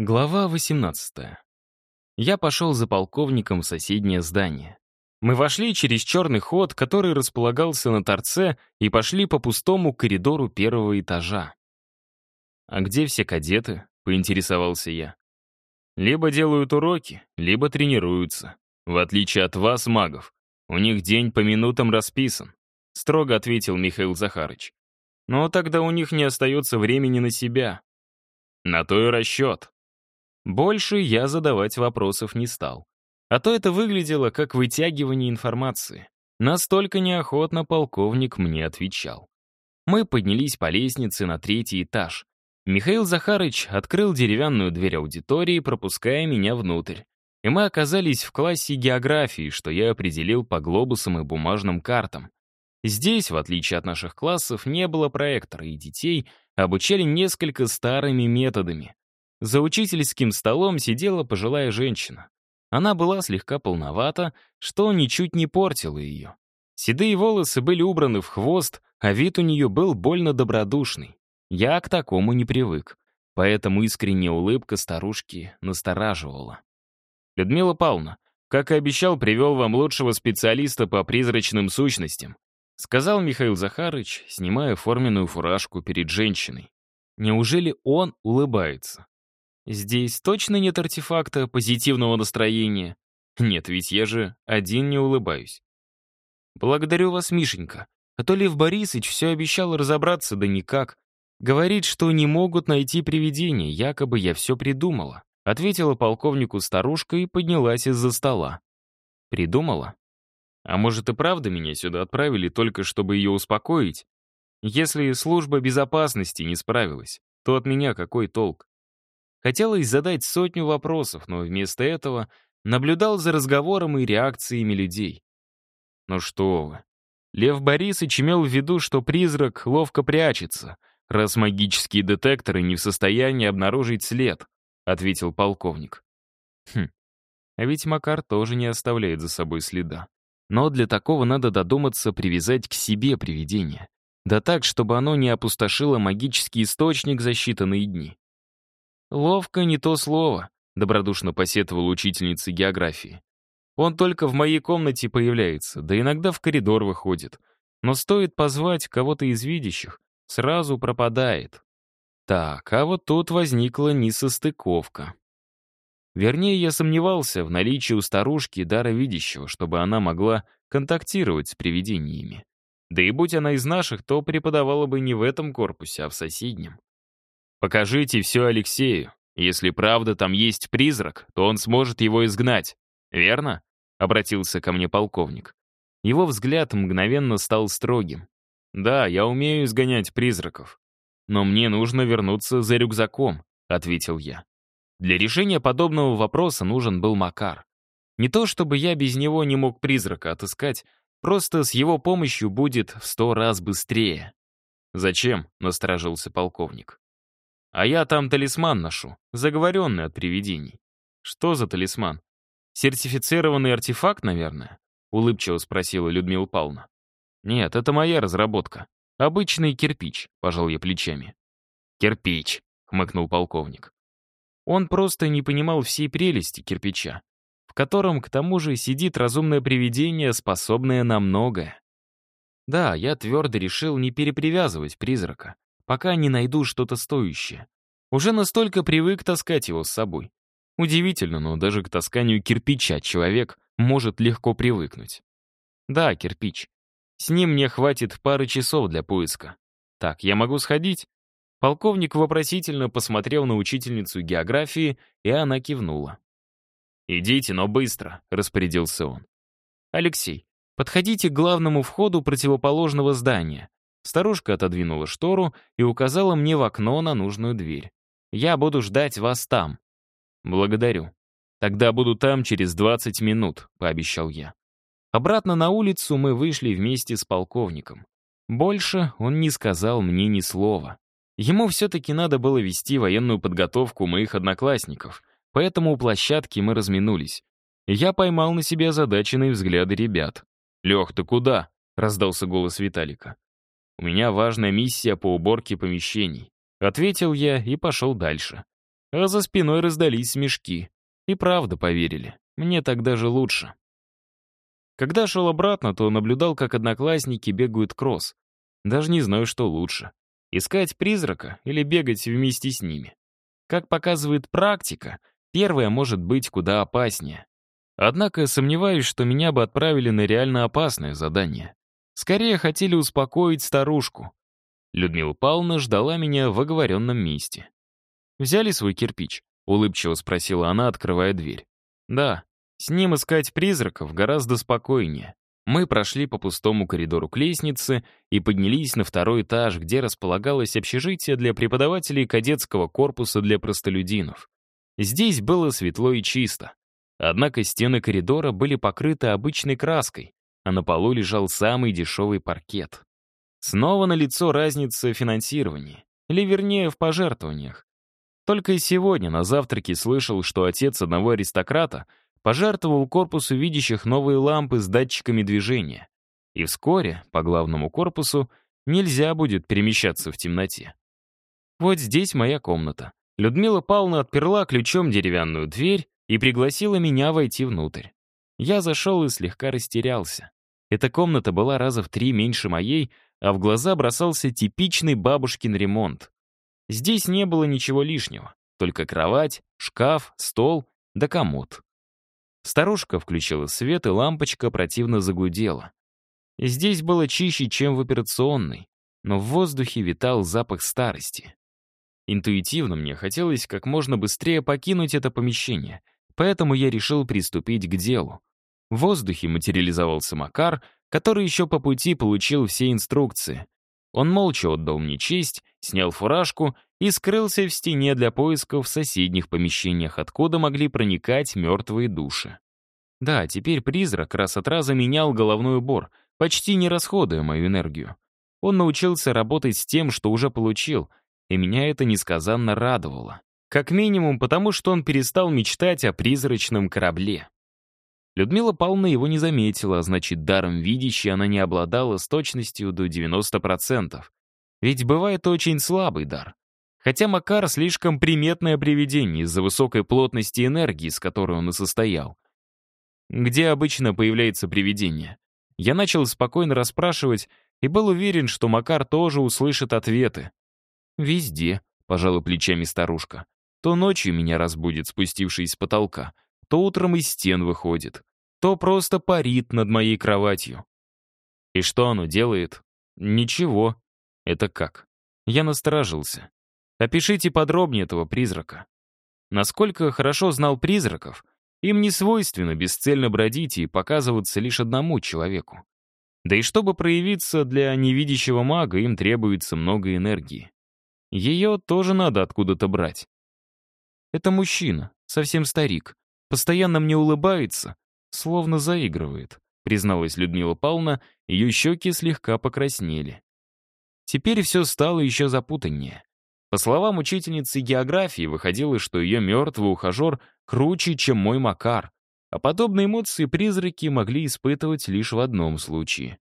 Глава 18. Я пошел за полковником в соседнее здание. Мы вошли через черный ход, который располагался на торце, и пошли по пустому коридору первого этажа. «А где все кадеты?» — поинтересовался я. «Либо делают уроки, либо тренируются. В отличие от вас, магов. У них день по минутам расписан», — строго ответил Михаил Захарыч. «Но тогда у них не остается времени на себя». «На то и расчет», больше я задавать вопросов не стал. А то это выглядело как вытягивание информации. Настолько неохотно полковник мне отвечал. Мы поднялись по лестнице на третий этаж. Михаил Захарыч открыл деревянную дверь аудитории, пропуская меня внутрь. И мы оказались в классе географии, что я определил по глобусам и бумажным картам. Здесь, в отличие от наших классов, не было проектора, и детей обучали несколько старыми методами. За учительским столом сидела пожилая женщина. Она была слегка полновата, что ничуть не портило ее. Седые волосы были убраны в хвост, а вид у нее был больно добродушный. Я к такому не привык, поэтому искренняя улыбка старушки настораживала. «Людмила Павловна, как и обещал, привел вам лучшего специалиста по призрачным сущностям», сказал Михаил Захарыч, снимая форменную фуражку перед женщиной. Неужели он улыбается? Здесь точно нет артефакта позитивного настроения? Нет, ведь я же один не улыбаюсь. Благодарю вас, Мишенька. А то Лев Борисович все обещал разобраться, да никак. Говорит, что не могут найти привидение, якобы я все придумала. Ответила полковнику старушка и поднялась из-за стола. Придумала? А может и правда меня сюда отправили только чтобы ее успокоить? Если служба безопасности не справилась, то от меня какой толк? Хотелось задать сотню вопросов, но вместо этого наблюдал за разговором и реакциями людей. Ну что вы. Лев Борисович имел в виду, что призрак ловко прячется, раз магические детекторы не в состоянии обнаружить след, ответил полковник. Хм, а ведь Макар тоже не оставляет за собой следа. Но для такого надо додуматься привязать к себе привидение. Да так, чтобы оно не опустошило магический источник за считанные дни. «Ловко не то слово», — добродушно посетовала учительница географии. «Он только в моей комнате появляется, да иногда в коридор выходит. Но стоит позвать кого-то из видящих, сразу пропадает». Так, а вот тут возникла несостыковка. Вернее, я сомневался в наличии у старушки дара видящего, чтобы она могла контактировать с привидениями. Да и будь она из наших, то преподавала бы не в этом корпусе, а в соседнем. Покажите все Алексею. Если правда там есть призрак, то он сможет его изгнать. Верно?» — обратился ко мне полковник. Его взгляд мгновенно стал строгим. «Да, я умею изгонять призраков. Но мне нужно вернуться за рюкзаком», — ответил я. Для решения подобного вопроса нужен был Макар. Не то чтобы я без него не мог призрака отыскать, просто с его помощью будет в сто раз быстрее. «Зачем?» — насторожился полковник. А я там талисман ношу, заговоренный от привидений. Что за талисман? Сертифицированный артефакт, наверное? Улыбчиво спросила Людмила Павловна. Нет, это моя разработка. Обычный кирпич, пожал я плечами. Кирпич, хмыкнул полковник. Он просто не понимал всей прелести кирпича, в котором, к тому же, сидит разумное привидение, способное на многое. Да, я твердо решил не перепривязывать призрака, пока не найду что-то стоящее. Уже настолько привык таскать его с собой. Удивительно, но даже к тасканию кирпича человек может легко привыкнуть. Да, кирпич. С ним мне хватит пары часов для поиска. Так, я могу сходить? Полковник вопросительно посмотрел на учительницу географии, и она кивнула. «Идите, но быстро», — распорядился он. «Алексей, подходите к главному входу противоположного здания. Старушка отодвинула штору и указала мне в окно на нужную дверь. «Я буду ждать вас там». «Благодарю. Тогда буду там через 20 минут», — пообещал я. Обратно на улицу мы вышли вместе с полковником. Больше он не сказал мне ни слова. Ему все-таки надо было вести военную подготовку моих одноклассников, поэтому у площадки мы разминулись. Я поймал на себе озадаченные взгляды ребят. «Лех, ты куда?» — раздался голос Виталика. У меня важная миссия по уборке помещений. Ответил я и пошел дальше. а за спиной раздались смешки. И правда поверили. Мне так даже лучше. Когда шел обратно, то наблюдал, как одноклассники бегают кросс. Даже не знаю, что лучше. Искать призрака или бегать вместе с ними. Как показывает практика, первое может быть куда опаснее. Однако сомневаюсь, что меня бы отправили на реально опасное задание. Скорее хотели успокоить старушку. Людмила Павловна ждала меня в оговоренном месте. «Взяли свой кирпич?» — улыбчиво спросила она, открывая дверь. «Да, с ним искать призраков гораздо спокойнее. Мы прошли по пустому коридору к лестнице и поднялись на второй этаж, где располагалось общежитие для преподавателей кадетского корпуса для простолюдинов. Здесь было светло и чисто. Однако стены коридора были покрыты обычной краской, а на полу лежал самый дешевый паркет. Снова налицо разница в финансировании, или вернее в пожертвованиях. Только и сегодня на завтраке слышал, что отец одного аристократа пожертвовал корпусу видящих новые лампы с датчиками движения. И вскоре, по главному корпусу, нельзя будет перемещаться в темноте. Вот здесь моя комната. Людмила Павловна отперла ключом деревянную дверь и пригласила меня войти внутрь. Я зашел и слегка растерялся. Эта комната была раза в три меньше моей, а в глаза бросался типичный бабушкин ремонт. Здесь не было ничего лишнего, только кровать, шкаф, стол да комод. Старушка включила свет, и лампочка противно загудела. Здесь было чище, чем в операционной, но в воздухе витал запах старости. Интуитивно мне хотелось как можно быстрее покинуть это помещение, поэтому я решил приступить к делу. В воздухе материализовался Макар, который еще по пути получил все инструкции. Он молча отдал мне честь, снял фуражку и скрылся в стене для поисков в соседних помещениях, откуда могли проникать мертвые души. Да, теперь призрак раз от раза менял головной убор, почти не расходуя мою энергию. Он научился работать с тем, что уже получил, и меня это несказанно радовало. Как минимум потому, что он перестал мечтать о призрачном корабле. Людмила Павловна его не заметила, а значит, даром видящей она не обладала с точностью до 90%. Ведь бывает очень слабый дар. Хотя Макар слишком приметное привидение из-за высокой плотности энергии, с которой он и состоял. Где обычно появляется привидение? Я начал спокойно расспрашивать и был уверен, что Макар тоже услышит ответы. «Везде», — пожала плечами старушка. «То ночью меня разбудит, спустившись с потолка, то утром из стен выходит то просто парит над моей кроватью. И что оно делает? Ничего. Это как? Я насторожился. Опишите подробнее этого призрака. Насколько хорошо знал призраков, им не свойственно бесцельно бродить и показываться лишь одному человеку. Да и чтобы проявиться для невидящего мага, им требуется много энергии. Ее тоже надо откуда-то брать. Это мужчина, совсем старик, постоянно мне улыбается, словно заигрывает», призналась Людмила Павловна, ее щеки слегка покраснели. Теперь все стало еще запутаннее. По словам учительницы географии, выходило, что ее мертвый ухажер круче, чем мой Макар, а подобные эмоции призраки могли испытывать лишь в одном случае.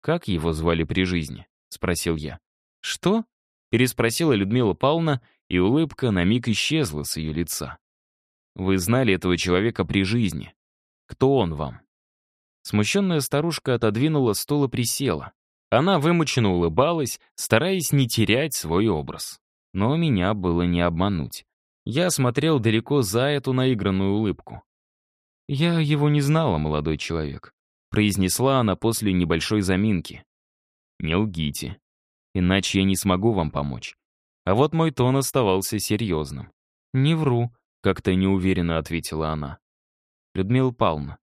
«Как его звали при жизни?» — спросил я. «Что?» — переспросила Людмила Павловна, и улыбка на миг исчезла с ее лица. «Вы знали этого человека при жизни. Кто он вам?» Смущенная старушка отодвинула стул и присела. Она вымученно улыбалась, стараясь не терять свой образ. Но меня было не обмануть. Я смотрел далеко за эту наигранную улыбку. «Я его не знала, молодой человек», — произнесла она после небольшой заминки. «Не лгите, иначе я не смогу вам помочь». А вот мой тон оставался серьезным. «Не вру», — как-то неуверенно ответила она. Людмила Павловна,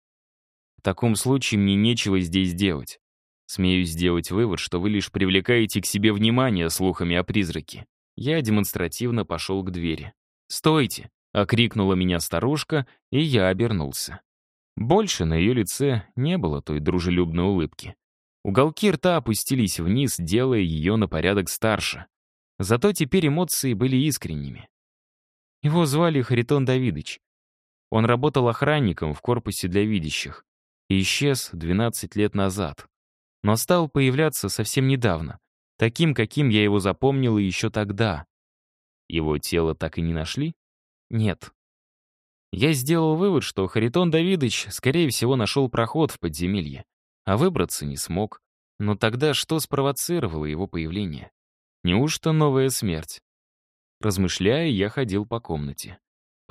в таком случае мне нечего здесь делать. Смею сделать вывод, что вы лишь привлекаете к себе внимание слухами о призраке. Я демонстративно пошел к двери. «Стойте!» — окрикнула меня старушка, и я обернулся. Больше на ее лице не было той дружелюбной улыбки. Уголки рта опустились вниз, делая ее на порядок старше. Зато теперь эмоции были искренними. Его звали Харитон Давидович. Он работал охранником в корпусе для видящих и исчез 12 лет назад. Но стал появляться совсем недавно, таким, каким я его запомнила еще тогда. Его тело так и не нашли? Нет. Я сделал вывод, что Харитон Давидович, скорее всего, нашел проход в подземелье, а выбраться не смог. Но тогда что спровоцировало его появление? Неужто новая смерть? Размышляя, я ходил по комнате.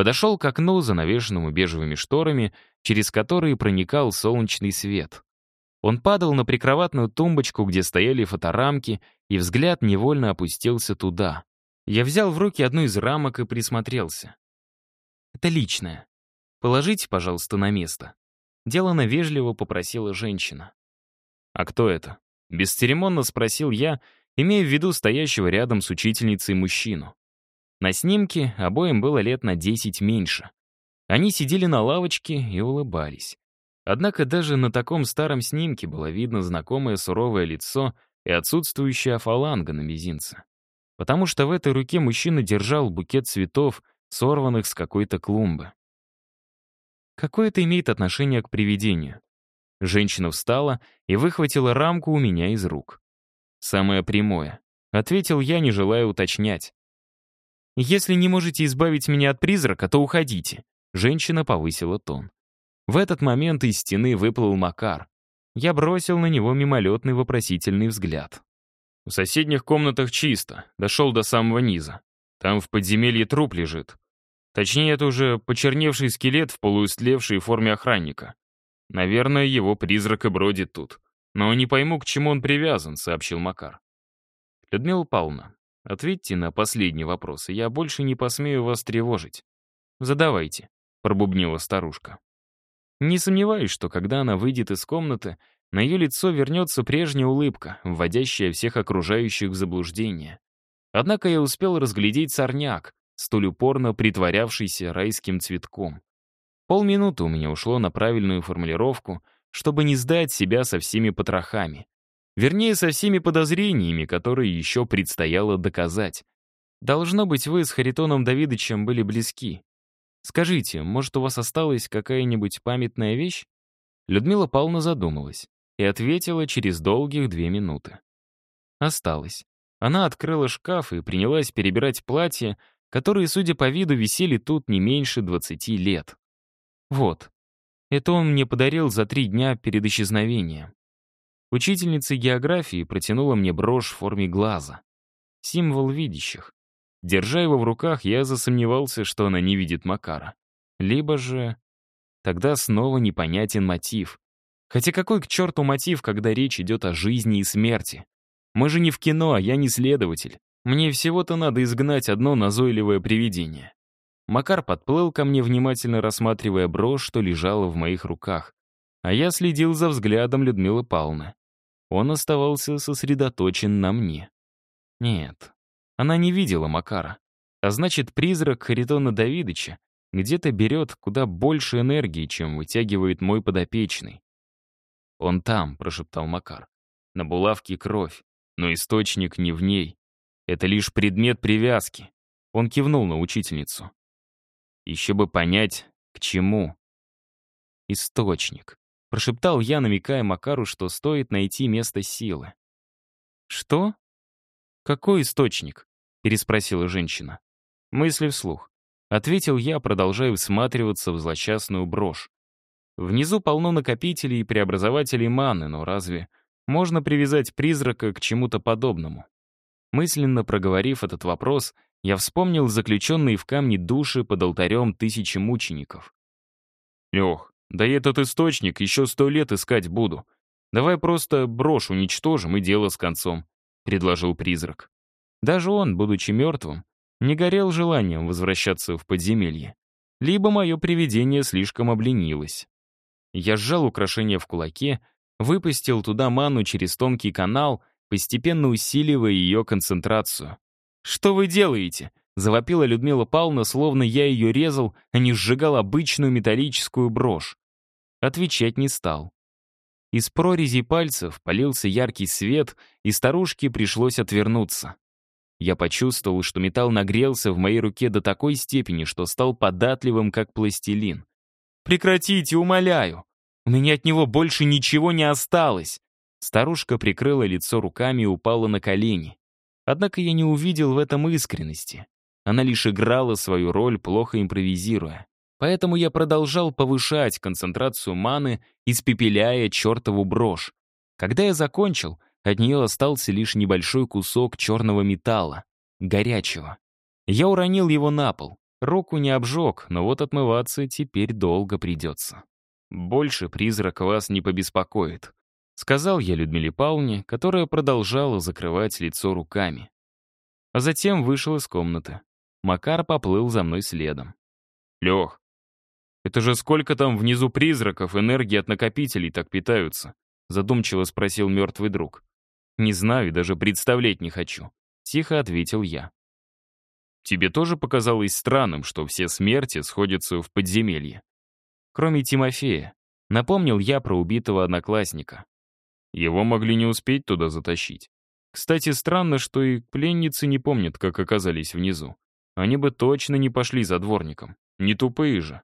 Подошел к окну, занавешенному бежевыми шторами, через которые проникал солнечный свет. Он падал на прикроватную тумбочку, где стояли фоторамки, и взгляд невольно опустился туда. Я взял в руки одну из рамок и присмотрелся. «Это личное. Положите, пожалуйста, на место». Делано вежливо попросила женщина. «А кто это?» Бесцеремонно спросил я, имея в виду стоящего рядом с учительницей мужчину. На снимке обоим было лет на 10 меньше. Они сидели на лавочке и улыбались. Однако даже на таком старом снимке было видно знакомое суровое лицо и отсутствующая фаланга на мизинце. Потому что в этой руке мужчина держал букет цветов, сорванных с какой-то клумбы. Какое это имеет отношение к привидению? Женщина встала и выхватила рамку у меня из рук. «Самое прямое», — ответил я, не желая уточнять. «Если не можете избавить меня от призрака, то уходите», — женщина повысила тон. В этот момент из стены выплыл Макар. Я бросил на него мимолетный вопросительный взгляд. В соседних комнатах чисто, дошел до самого низа. Там в подземелье труп лежит. Точнее, это уже почерневший скелет в полуистлевшей форме охранника. Наверное, его призрак и бродит тут. Но не пойму, к чему он привязан, сообщил Макар. Людмила Павловна, ответьте на последний вопрос, и я больше не посмею вас тревожить. Задавайте, пробубнила старушка. Не сомневаюсь, что когда она выйдет из комнаты, на ее лицо вернется прежняя улыбка, вводящая всех окружающих в заблуждение. Однако я успел разглядеть сорняк, столь упорно притворявшийся райским цветком. Полминуты у меня ушло на правильную формулировку, чтобы не сдать себя со всеми потрохами. Вернее, со всеми подозрениями, которые еще предстояло доказать. Должно быть, вы с Харитоном Давидовичем были близки. Скажите, может, у вас осталась какая-нибудь памятная вещь?» Людмила Павловна задумалась и ответила через долгих две минуты. «Осталось». Она открыла шкаф и принялась перебирать платья, которые, судя по виду, висели тут не меньше 20 лет. Вот. Это он мне подарил за три дня перед исчезновением. Учительница географии протянула мне брошь в форме глаза. Символ видящих. Держа его в руках, я засомневался, что она не видит Макара. Либо же... Тогда снова непонятен мотив. Хотя какой к черту мотив, когда речь идет о жизни и смерти? Мы же не в кино, а я не следователь. Мне всего-то надо изгнать одно назойливое привидение. Макар подплыл ко мне, внимательно рассматривая брошь, что лежала в моих руках. А я следил за взглядом Людмилы Павловны. Он оставался сосредоточен на мне. Нет, она не видела Макара. А значит, призрак Харитона Давидыча где-то берет куда больше энергии, чем вытягивает мой подопечный. «Он там», — прошептал Макар. «На булавке кровь, но источник не в ней. Это лишь предмет привязки». Он кивнул на учительницу. «Еще бы понять, к чему». «Источник», — прошептал я, намекая Макару, что стоит найти место силы. «Что? Какой источник?» — переспросила женщина. Мысли вслух. Ответил я, продолжая всматриваться в злосчастную брошь. Внизу полно накопителей и преобразователей маны, но разве можно привязать призрака к чему-то подобному? Мысленно проговорив этот вопрос, я вспомнил заключенные в камне души под алтарем тысячи мучеников. «Лех, да я этот источник еще сто лет искать буду. Давай просто брошь уничтожим и дело с концом», — предложил призрак. Даже он, будучи мертвым, не горел желанием возвращаться в подземелье. Либо мое привидение слишком обленилось. Я сжал украшение в кулаке, выпустил туда ману через тонкий канал, постепенно усиливая ее концентрацию. «Что вы делаете?» — завопила Людмила Павловна, словно я ее резал, а не сжигал обычную металлическую брошь. Отвечать не стал. Из прорези пальцев полился яркий свет, и старушке пришлось отвернуться. Я почувствовал, что металл нагрелся в моей руке до такой степени, что стал податливым, как пластилин. «Прекратите, умоляю! У меня от него больше ничего не осталось!» Старушка прикрыла лицо руками и упала на колени. Однако я не увидел в этом искренности. Она лишь играла свою роль, плохо импровизируя. Поэтому я продолжал повышать концентрацию маны, испепеляя чертову брошь. Когда я закончил, от нее остался лишь небольшой кусок черного металла, горячего. Я уронил его на пол. Руку не обжег, но вот отмываться теперь долго придется. «Больше призрак вас не побеспокоит», — сказал я Людмиле Павловне, которая продолжала закрывать лицо руками. А затем вышел из комнаты. Макар поплыл за мной следом. «Лех, это же сколько там внизу призраков, энергии от накопителей так питаются?» задумчиво спросил мертвый друг. «Не знаю и даже представлять не хочу», — тихо ответил я. «Тебе тоже показалось странным, что все смерти сходятся в подземелье?» Кроме Тимофея, напомнил я про убитого одноклассника. Его могли не успеть туда затащить. Кстати, странно, что и пленницы не помнят, как оказались внизу. Они бы точно не пошли за дворником. Не тупые же.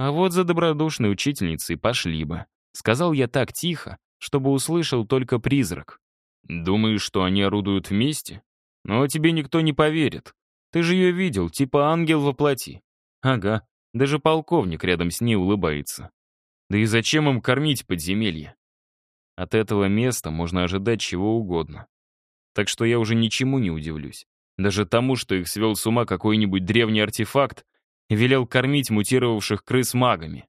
А вот за добродушной учительницей пошли бы. Сказал я так тихо, чтобы услышал только призрак. Думаешь, что они орудуют вместе? Но тебе никто не поверит. Ты же ее видел, типа ангел во плоти. Ага, даже полковник рядом с ней улыбается. Да и зачем им кормить подземелье? От этого места можно ожидать чего угодно. Так что я уже ничему не удивлюсь. Даже тому, что их свел с ума какой-нибудь древний артефакт велел кормить мутировавших крыс магами.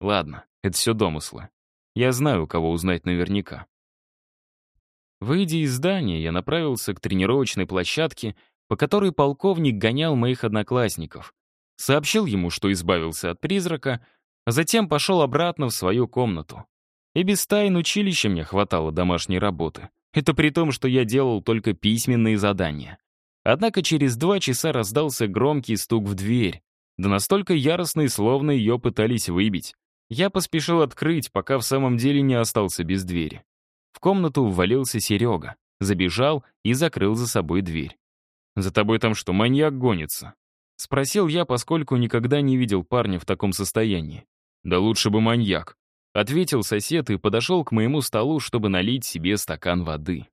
Ладно, это все домыслы. Я знаю, у кого узнать наверняка. Выйдя из здания, я направился к тренировочной площадке, по которой полковник гонял моих одноклассников. Сообщил ему, что избавился от призрака, а затем пошел обратно в свою комнату. И без тайн училища мне хватало домашней работы. Это при том, что я делал только письменные задания. Однако через два часа раздался громкий стук в дверь, да настолько яростный, словно ее пытались выбить. Я поспешил открыть, пока в самом деле не остался без двери. В комнату ввалился Серега, забежал и закрыл за собой дверь. «За тобой там что, маньяк гонится?» Спросил я, поскольку никогда не видел парня в таком состоянии. «Да лучше бы маньяк», — ответил сосед и подошел к моему столу, чтобы налить себе стакан воды.